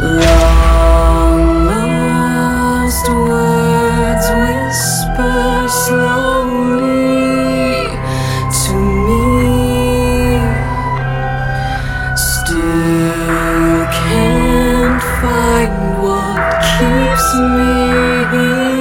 Long lost words whisper slowly to me. Still can't find what keeps me.